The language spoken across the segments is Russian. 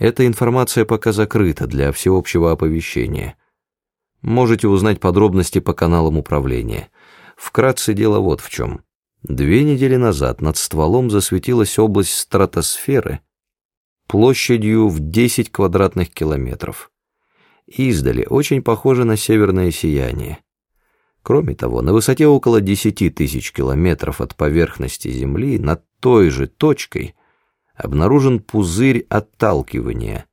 Эта информация пока закрыта для всеобщего оповещения. Можете узнать подробности по каналам управления. Вкратце дело вот в чем. Две недели назад над стволом засветилась область стратосферы площадью в 10 квадратных километров. Издали очень похоже на северное сияние. Кроме того, на высоте около 10 тысяч километров от поверхности Земли над той же точкой обнаружен пузырь отталкивания,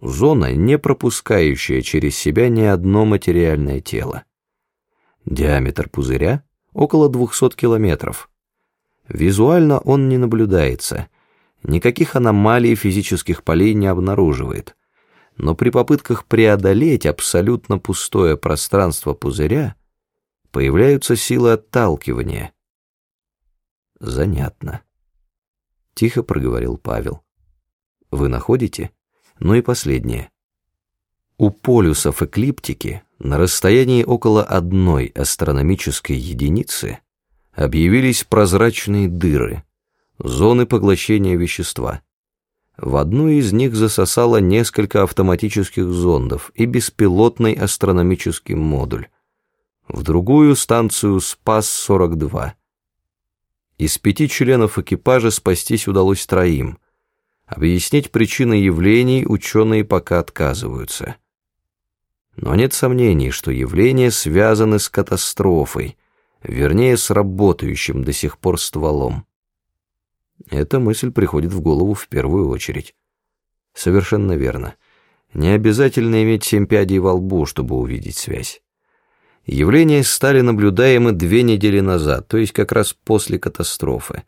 зона, не пропускающая через себя ни одно материальное тело. Диаметр пузыря около 200 километров. Визуально он не наблюдается, никаких аномалий физических полей не обнаруживает, но при попытках преодолеть абсолютно пустое пространство пузыря появляются силы отталкивания. Занятно. Тихо проговорил Павел. Вы находите? Ну и последнее. У полюсов эклиптики на расстоянии около одной астрономической единицы объявились прозрачные дыры, зоны поглощения вещества. В одну из них засосало несколько автоматических зондов и беспилотный астрономический модуль, в другую станцию «Спас-42». Из пяти членов экипажа спастись удалось троим. Объяснить причины явлений ученые пока отказываются. Но нет сомнений, что явления связаны с катастрофой, вернее, с работающим до сих пор стволом. Эта мысль приходит в голову в первую очередь. Совершенно верно. Не обязательно иметь семь пядей во лбу, чтобы увидеть связь. Явления стали наблюдаемы две недели назад, то есть как раз после катастрофы,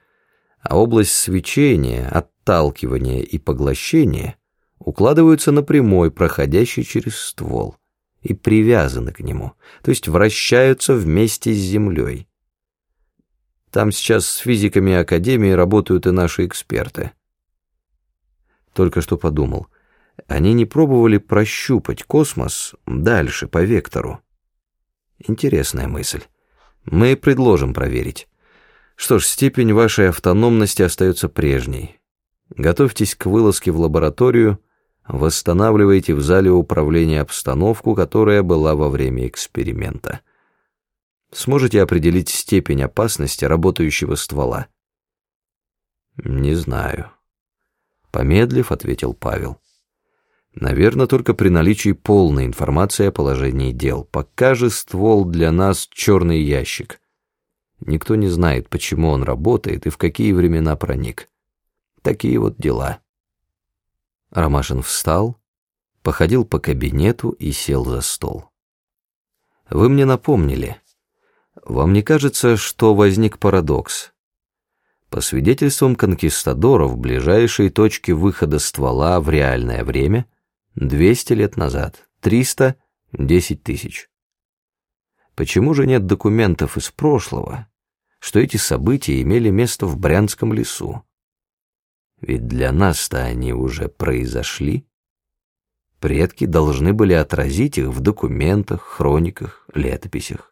а область свечения, отталкивания и поглощения укладываются на прямой, проходящий через ствол, и привязаны к нему, то есть вращаются вместе с Землей. Там сейчас с физиками Академии работают и наши эксперты. Только что подумал, они не пробовали прощупать космос дальше, по вектору. Интересная мысль. Мы предложим проверить. Что ж, степень вашей автономности остается прежней. Готовьтесь к вылазке в лабораторию, восстанавливайте в зале управления обстановку, которая была во время эксперимента. Сможете определить степень опасности работающего ствола? Не знаю. Помедлив, ответил Павел. Наверное, только при наличии полной информации о положении дел. Пока же ствол для нас черный ящик. Никто не знает, почему он работает и в какие времена проник. Такие вот дела. Ромашин встал, походил по кабинету и сел за стол. Вы мне напомнили. Вам не кажется, что возник парадокс? По свидетельствам конкистадоров, ближайшие точки выхода ствола в реальное время 200 лет назад, 300 – 10 тысяч. Почему же нет документов из прошлого, что эти события имели место в Брянском лесу? Ведь для нас-то они уже произошли. Предки должны были отразить их в документах, хрониках, летописях.